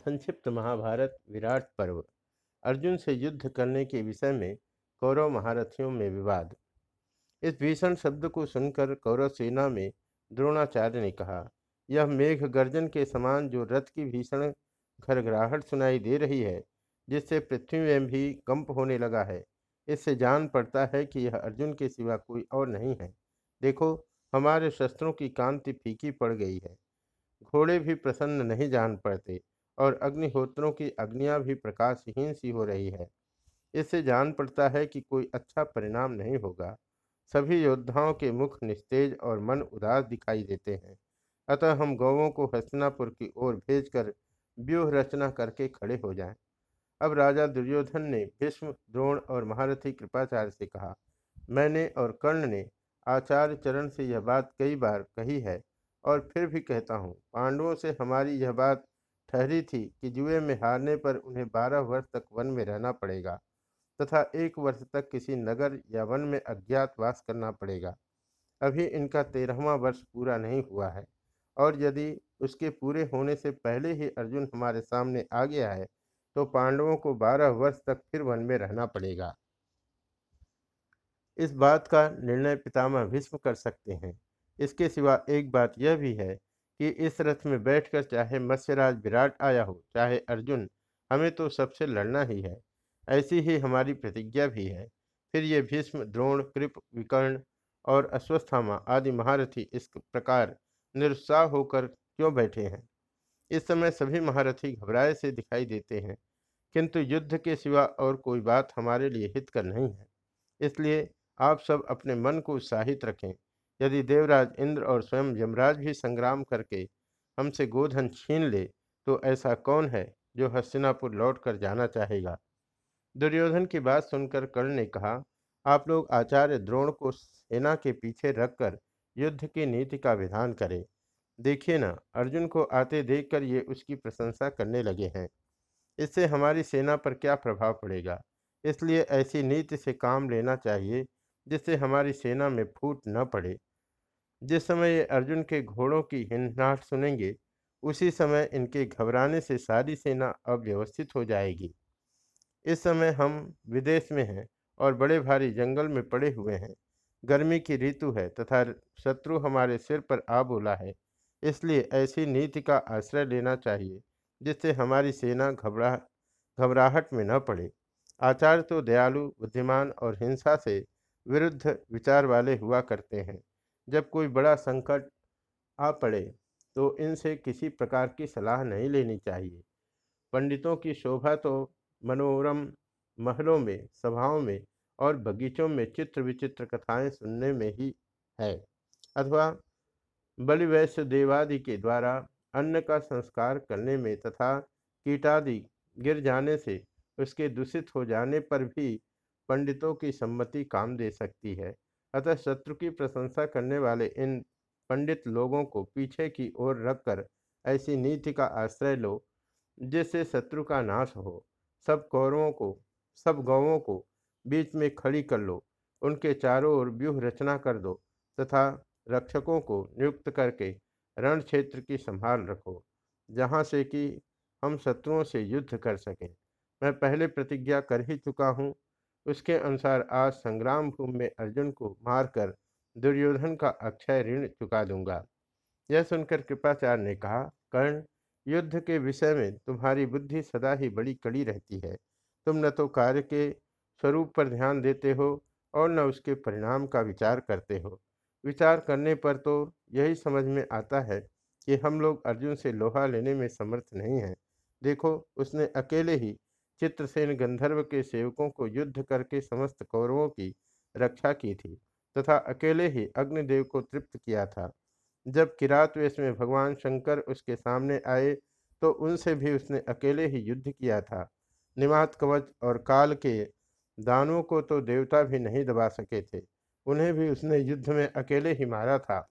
संक्षिप्त महाभारत विराट पर्व। अर्जुन से युद्ध करने के विषय में कौरव महारथियों में विवाद। इस भीषण शब्द को सुनकर कौरव सेना में द्रोणाचार्य ने कहा, यह मेघ गर्जन के समान जो रथ की भीषण घरघराहट सुनाई दे रही है, जिससे पृथ्वी में भी कंप होने लगा है, इससे जान पड़ता है कि यह अर्जुन के सिवा कोई और नहीं है। देखो, हमारे शस्त्रों की कांति फीकी पड़ गई है। घोड़े भी प्रसन्न नहीं जान पड़ते। और अग्निहोत्रों की अग्नियाँ भी प्रकाशहीन सी हो रही है। इससे जान पड़ता है कि कोई अच्छा परिणाम नहीं होगा। सभी योद्धाओं के मुख निस्तेज और मन उदास दिखाई देते हैं। अतः हम गौवों को हस्तिनापुर की ओर भेजकर व्यूह रचना करके खड़े हो जाएँ। अब राजा दुर्योधन ने भीष्म, द्रोण और महारथी कृपाचार्य से कहा, मैंने और कर्ण ने आचार्य चरण से यह बात कई बार कही है और फिर भी कहता हूँ, पांडवों से हमारी यह बात ठहरी थी कि जुए में हारने पर उन्हें बारह वर्ष तक वन में रहना पड़ेगा तथा एक वर्ष तक किसी नगर या वन में अज्ञातवास करना पड़ेगा। अभी इनका तेरहवा वर्ष पूरा नहीं हुआ है और यदि उसके पूरे होने से पहले ही अर्जुन हमारे सामने आ गया है तो पांडवों को बारह वर्ष तक फिर वन में रहना पड़ेगा। इस बात का निर्णय पितामह भीष्म कर सकते हैं। इसके सिवा एक बात यह भी है कि इस रथ में बैठकर चाहे मत्स्यराज विराट आया हो, चाहे अर्जुन, हमें तो सबसे लड़ना ही है। ऐसी ही हमारी प्रतिज्ञा भी है। फिर ये भीष्म, द्रोण, कृप, विकर्ण और अश्वस्थामा आदि महारथी इस प्रकार निरुत्साह होकर क्यों बैठे हैं? इस समय सभी महारथी घबराए से दिखाई देते हैं, किंतु युद्ध के सिवा और कोई बात हमारे लिए हितकर नहीं है। इसलिए आप सब अपने मन को उत्साहित रखें। यदि देवराज इंद्र और स्वयं यमराज भी संग्राम करके हमसे गोधन छीन ले तो ऐसा कौन है जो हस्तिनापुर लौट कर जाना चाहेगा? दुर्योधन की बात सुनकर कर्ण ने कहा, आप लोग आचार्य द्रोण को सेना के पीछे रखकर युद्ध की नीति का विधान करें। देखिए ना, अर्जुन को आते देखकर ये उसकी प्रशंसा करने लगे हैं। इससे हमारी सेना पर क्या प्रभाव पड़ेगा? इसलिए ऐसी नीति से काम लेना चाहिए जिससे हमारी सेना में फूट न पड़े। जिस समय ये अर्जुन के घोड़ों की हिन्नाट सुनेंगे, उसी समय इनके घबराने से सारी सेना अव्यवस्थित हो जाएगी। इस समय हम विदेश में हैं और बड़े भारी जंगल में पड़े हुए हैं। गर्मी की ऋतु है तथा शत्रु हमारे सिर पर आ बोला है, इसलिए ऐसी नीति का आश्रय लेना चाहिए, जिससे हमारी सेना घबरा, घबराहट में न पड़े। आचार्य तो दयालु, बुद्धिमान और हिंसा से विरुद्ध विचार वाले हुआ करते हैं। जब कोई बड़ा संकट आ पड़े तो इनसे किसी प्रकार की सलाह नहीं लेनी चाहिए। पंडितों की शोभा तो मनोरम महलों में, सभाओं में और बगीचों में चित्र विचित्र कथाएँ सुनने में ही है। अथवा बलिवैश्य देवादि के द्वारा अन्न का संस्कार करने में तथा कीटादि गिर जाने से उसके दूषित हो जाने पर भी पंडितों की सम्मति काम दे सकती है। अतः शत्रु की प्रशंसा करने वाले इन पंडित लोगों को पीछे की ओर रखकर ऐसी नीति का आश्रय लो, जिससे शत्रु का नाश हो। सब कौरवों को, सब गौवों को बीच में खड़ी कर लो, उनके चारों ओर व्यूह रचना कर दो तथा रक्षकों को नियुक्त करके रण क्षेत्र की संभाल रखो, जहाँ से कि हम शत्रुओं से युद्ध कर सकें। मैं पहले प्रतिज्ञा कर ही चुका हूँ। उसके अनुसार आज संग्राम भूमि में अर्जुन को मारकर दुर्योधन का अक्षय ऋण चुका दूँगा। यह सुनकर कृपाचार्य ने कहा, कर्ण, युद्ध के विषय में तुम्हारी बुद्धि सदा ही बड़ी कड़ी रहती है। तुम न तो कार्य के स्वरूप पर ध्यान देते हो और न उसके परिणाम का विचार करते हो। विचार करने पर तो यही समझ में आता है कि हम लोग अर्जुन से लोहा लेने में समर्थ नहीं हैं। देखो, उसने अकेले ही चित्रसेन गंधर्व के सेवकों को युद्ध करके समस्त कौरवों की रक्षा की थी तथा अकेले ही अग्निदेव को तृप्त किया था। जब किरात वेश में भगवान शंकर उसके सामने आए तो उनसे भी उसने अकेले ही युद्ध किया था। निमात कवच और काल के दानों को तो देवता भी नहीं दबा सके थे, उन्हें भी उसने युद्ध में अकेले ही मारा था।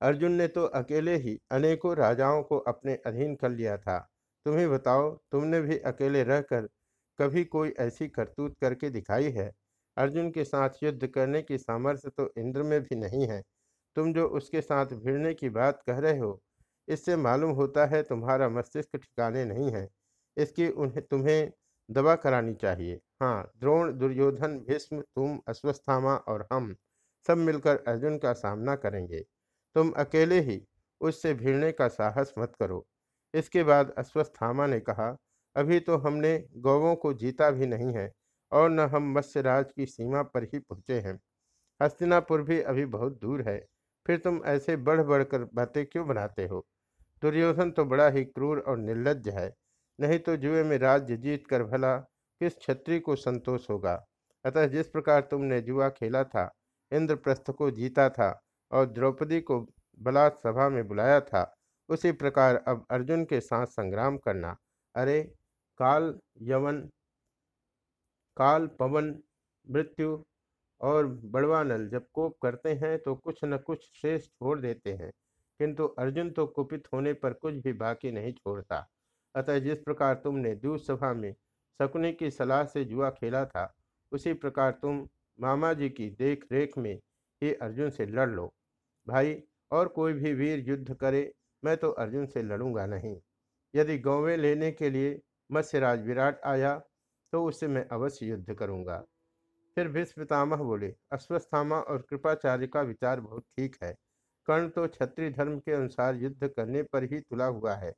अर्जुन ने तो अकेले ही अनेकों राजाओं को अपने अधीन कर लिया था। तुम्हें बताओ, तुमने भी अकेले रहकर कभी कोई ऐसी करतूत करके दिखाई है? अर्जुन के साथ युद्ध करने की सामर्थ्य तो इंद्र में भी नहीं है। तुम जो उसके साथ भिड़ने की बात कह रहे हो, इससे मालूम होता है तुम्हारा मस्तिष्क ठिकाने नहीं है। इसकी उन्हें, तुम्हें दवा करानी चाहिए। हाँ द्रोण, दुर्योधन, भीष्म, तुम, अश्वस्थामा और हम सब मिलकर अर्जुन का सामना करेंगे। तुम अकेले ही उससे भिड़ने का साहस मत करो। इसके बाद अश्वस्थामा ने कहा, अभी तो हमने गौवों को जीता भी नहीं है और न हम मत्स्यराज की सीमा पर ही पहुँचे हैं। हस्तिनापुर भी अभी बहुत दूर है। फिर तुम ऐसे बढ़ बढ़ कर बातें क्यों बनाते हो? दुर्योधन तो बड़ा ही क्रूर और निर्लज है। नहीं तो जुए में राज्य जीत कर भला किस क्षत्रिय को संतोष होगा? अतः जिस प्रकार तुमने जुआ खेला था, इंद्रप्रस्थ को जीता था और द्रौपदी को बलात् सभा में बुलाया था उसी प्रकार अब अर्जुन के साथ संग्राम करना। अरे, काल यवन, काल पवन, मृत्यु और बड़वानल जब कोप करते हैं तो कुछ न कुछ शेष छोड़ देते हैं, किंतु अर्जुन तो कुपित होने पर कुछ भी बाकी नहीं छोड़ता। अतः जिस प्रकार तुमने दूध सभा में शकुनी की सलाह से जुआ खेला था, उसी प्रकार तुम मामा जी की देख रेख में ही अर्जुन से लड़ लो। भाई, और कोई भी वीर युद्ध करे मैं तो अर्जुन से लड़ूँगा नहीं। यदि गौवें लेने के लिए मत्स्यराज विराट आया तो उससे मैं अवश्य युद्ध करूँगा। फिर भीष्मितामह बोले, अश्वस्थामा और कृपाचार्य का विचार बहुत ठीक है। कर्ण तो क्षत्रिय धर्म के अनुसार युद्ध करने पर ही तुला हुआ है।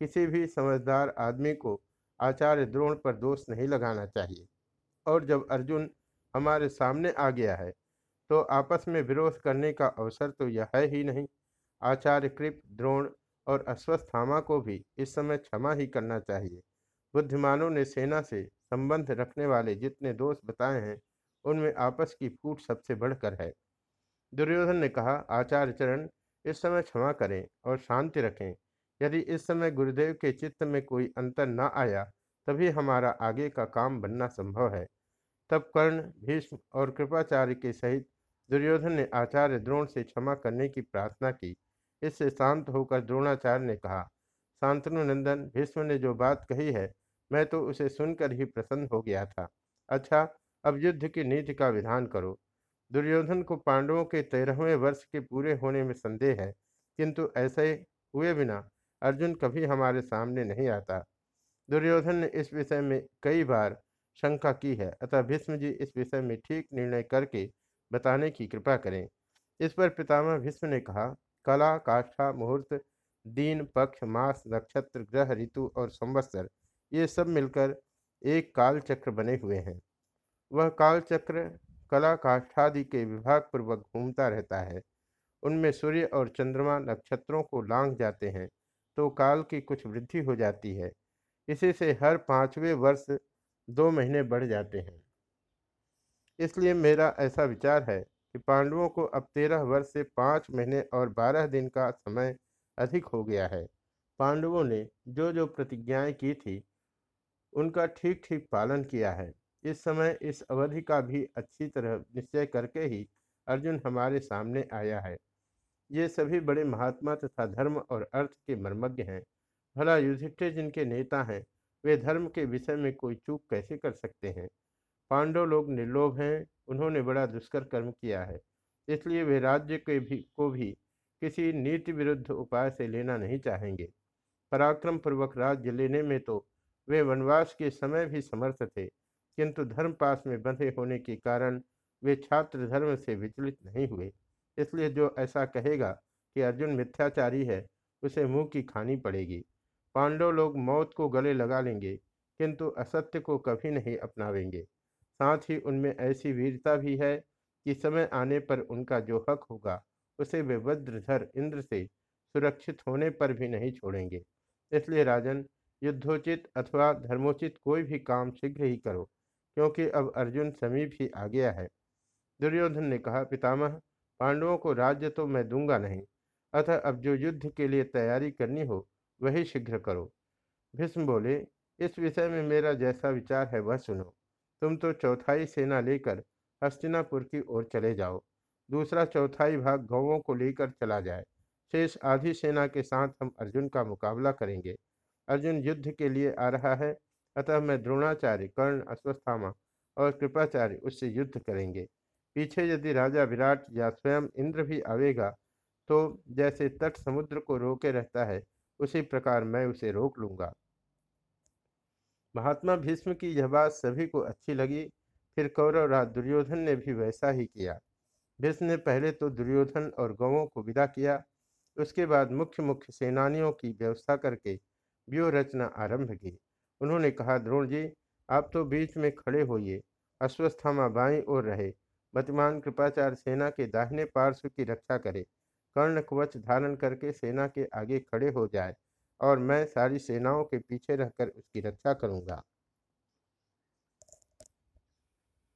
किसी भी समझदार आदमी को आचार्य द्रोण पर दोष नहीं लगाना चाहिए। और जब अर्जुन हमारे सामने आ गया है तो आपस में विरोध करने का अवसर तो यह है ही नहीं। आचार्य कृप, द्रोण और अश्वस्थामा को भी इस समय क्षमा ही करना चाहिए। बुद्धिमानों ने सेना से संबंध रखने वाले जितने दोष बताए हैं, उनमें आपस की फूट सबसे बढ़कर है। दुर्योधन ने कहा, आचार्य चरण, इस समय क्षमा करें और शांति रखें। यदि इस समय गुरुदेव के चित्त में कोई अंतर न आया, तभी हमारा आगे का काम बनना संभव है। तब कर्ण, भीष्म और कृपाचार्य के सहित दुर्योधन ने आचार्य द्रोण से क्षमा करने की प्रार्थना की। इससे शांत होकर द्रोणाचार्य ने कहा, शांतनु नंदन, भीष्म ने जो बात कही है, मैं तो उसे सुनकर ही प्रसन्न हो गया था। अच्छा अब युद्ध की नीति का विधान करो। दुर्योधन को पांडवों के तेरहवें वर्ष के पूरे होने में संदेह है, किंतु ऐसे हुए बिना अर्जुन कभी हमारे सामने नहीं आता। दुर्योधन ने इस विषय में कई बार शंका की है, अतः भीष्म जी इस विषय में ठीक निर्णय करके बताने की कृपा करें। इस पर पितामह भीष्म ने कहा कला, काष्ठा, मुहूर्त, दीन, पक्ष, मास, नक्षत्र, ग्रह, ऋतु और संवत्सर, ये सब मिलकर एक काल चक्र बने हुए हैं। वह कालचक्र कला, काष्ठादि के विभाग पूर्वक घूमता रहता है। उनमें सूर्य और चंद्रमा नक्षत्रों को लांघ जाते हैं तो काल की कुछ वृद्धि हो जाती है। इसी से हर पाँचवें वर्ष दो महीने बढ़ जाते हैं। इसलिए मेरा ऐसा विचार है कि पांडवों को अब तेरह वर्ष से पाँच महीने और बारह दिन का समय अधिक हो गया है। पांडवों ने जो जो प्रतिज्ञाएँ की थी, उनका ठीक ठीक पालन किया है। इस समय इस अवधि का भी अच्छी तरह निश्चय करके ही अर्जुन हमारे सामने आया है। ये सभी बड़े महात्मा तथा धर्म और अर्थ के मर्मज्ञ हैं। भला युधिष्ठिर जिनके नेता हैं, वे धर्म के विषय में कोई चूक कैसे कर सकते हैं? पांडव लोग निर्लोभ हैं उन्होंने बड़ा दुष्कर कर्म किया है। इसलिए वे राज्य के भी, को भी किसी नीति विरुद्ध उपाय से लेना नहीं चाहेंगे। पराक्रम पूर्वक राज्य लेने में तो वे वनवास के समय भी समर्थ थे, किंतु धर्म पास में बंधे होने के कारण वे छात्र धर्म से विचलित नहीं हुए। इसलिए जो ऐसा कहेगा कि अर्जुन मिथ्याचारी है, उसे मुँह की खानी पड़ेगी। पांडव लोग मौत को गले लगा लेंगे, किंतु असत्य को कभी नहीं अपनावेंगे। साथ ही उनमें ऐसी वीरता भी है कि समय आने पर उनका जो हक होगा, उसे वे वज्रधर इंद्र से सुरक्षित होने पर भी नहीं छोड़ेंगे। इसलिए राजन, युद्धोचित अथवा धर्मोचित कोई भी काम शीघ्र ही करो, क्योंकि अब अर्जुन समीप ही आ गया है। दुर्योधन ने कहा, पितामह, पांडवों को राज्य तो मैं दूँगा नहीं, अतः अब जो युद्ध के लिए तैयारी करनी हो, वही शीघ्र करो। भीष्म बोले, इस विषय में मेरा जैसा विचार है वह सुनो। तुम तो चौथाई सेना लेकर हस्तिनापुर की ओर चले जाओ। दूसरा चौथाई भाग गौवों को लेकर चला जाए। शेष आधी सेना के साथ हम अर्जुन का मुकाबला करेंगे। अर्जुन युद्ध के लिए आ रहा है, अतः मैं द्रोणाचार्य, कर्ण, अश्वस्थामा और कृपाचार्य उससे युद्ध करेंगे। पीछे यदि राजा विराट या स्वयं इंद्र भी आवेगा तो जैसे तट समुद्र को रोके रहता है, उसी प्रकार मैं उसे रोक लूँगा। महात्मा भीष्म की यह बात सभी को अच्छी लगी, फिर कौरवराज दुर्योधन ने भी वैसा ही किया। भीष्म ने पहले तो दुर्योधन और गौों को विदा किया, उसके बाद मुख्य मुख्य सेनानियों की व्यवस्था करके व्यूह रचना आरंभ की। उन्होंने कहा, द्रोण जी, आप तो बीच में खड़े होइए, अश्वस्थामा बाई ओर रहे। मतिमान कृपाचार्य सेना के दाहिने पार्श्व की रक्षा करे। कर्ण कवच धारण करके सेना के आगे खड़े हो जाए। और मैं सारी सेनाओं के पीछे रहकर उसकी रक्षा करूँगा।